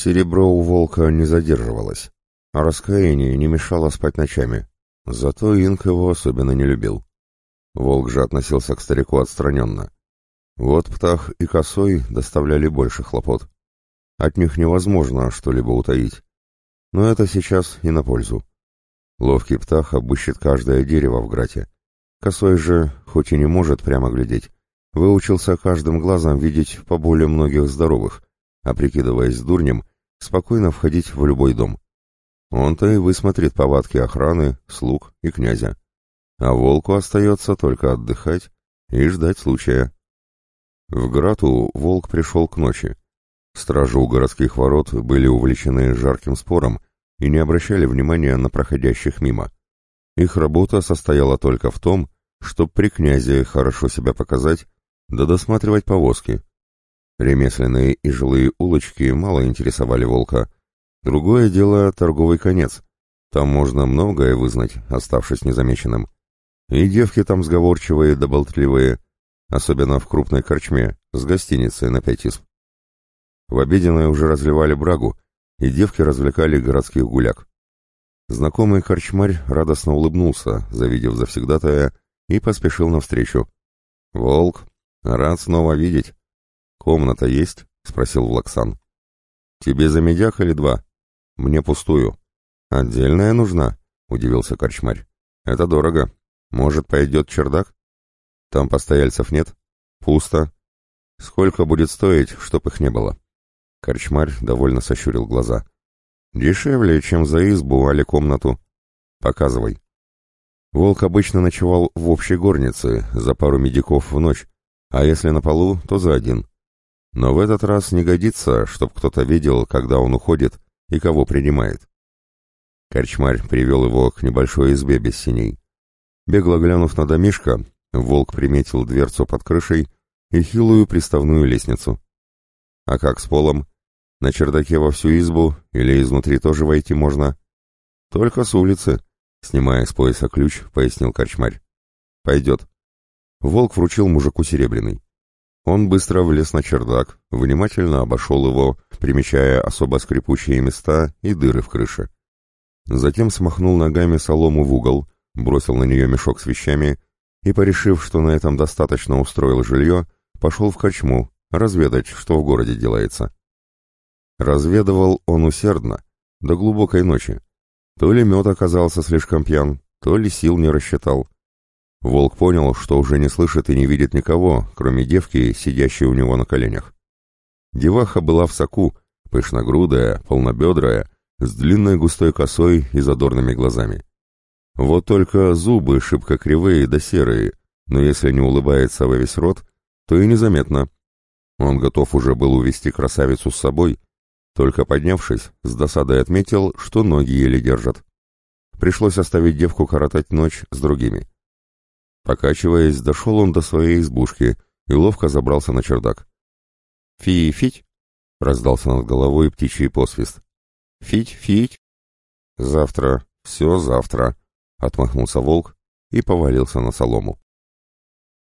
Серебро у волка не задерживалось, а раскаяние не мешало спать ночами. Зато Инк его особенно не любил. Волк же относился к старику отстраненно. Вот Птах и Косой доставляли больше хлопот. От них невозможно что-либо утаить. Но это сейчас и на пользу. Ловкий Птах обыщет каждое дерево в грате. Косой же, хоть и не может прямо глядеть, выучился каждым глазом видеть по более многих здоровых, а прикидываясь дурнем, спокойно входить в любой дом. Он-то и высмотрит повадки охраны, слуг и князя. А волку остается только отдыхать и ждать случая. В Грату волк пришел к ночи. Стражи у городских ворот были увлечены жарким спором и не обращали внимания на проходящих мимо. Их работа состояла только в том, чтобы при князе хорошо себя показать, да досматривать повозки. Ремесленные и жилые улочки мало интересовали волка. Другое дело — торговый конец. Там можно многое вызнать, оставшись незамеченным. И девки там сговорчивые да болтливые — особенно в крупной корчме, с гостиницей на пять исп. В обеденной уже разливали брагу, и девки развлекали городских гуляк. Знакомый корчмарь радостно улыбнулся, завидев завсегдатая, и поспешил навстречу. «Волк, рад снова видеть. Комната есть?» — спросил Влаксан. «Тебе за медяк или два?» «Мне пустую». «Отдельная нужна?» — удивился корчмарь. «Это дорого. Может, пойдет чердак?» Там постояльцев нет? Пусто. Сколько будет стоить, чтоб их не было? Корчмарь довольно сощурил глаза. Дешевле, чем за избу али комнату. Показывай. Волк обычно ночевал в общей горнице за пару медиков в ночь, а если на полу, то за один. Но в этот раз не годится, чтоб кто-то видел, когда он уходит и кого принимает. Корчмарь привел его к небольшой избе без синей. Бегло глянув на домишко, Волк приметил дверцу под крышей и хилую приставную лестницу. А как с полом? На чердаке во всю избу или изнутри тоже войти можно? Только с улицы, снимая с пояса ключ, пояснил корчмарь. Пойдет. Волк вручил мужику серебряный. Он быстро влез на чердак, внимательно обошел его, примечая особо скрипучие места и дыры в крыше. Затем смахнул ногами солому в угол, бросил на нее мешок с вещами и, порешив, что на этом достаточно устроил жилье, пошел в корчму, разведать, что в городе делается. Разведывал он усердно, до глубокой ночи. То ли мед оказался слишком пьян, то ли сил не рассчитал. Волк понял, что уже не слышит и не видит никого, кроме девки, сидящей у него на коленях. Деваха была в соку, пышногрудая, полнобедрая, с длинной густой косой и задорными глазами. Вот только зубы шибко кривые да серые, но если не улыбается во весь рот, то и незаметно. Он готов уже был увести красавицу с собой, только поднявшись, с досадой отметил, что ноги еле держат. Пришлось оставить девку коротать ночь с другими. Покачиваясь, дошел он до своей избушки и ловко забрался на чердак. «Фи-фить!» — раздался над головой птичий посвист. «Фить-фить!» «Завтра, все завтра!» Отмахнулся волк и повалился на солому.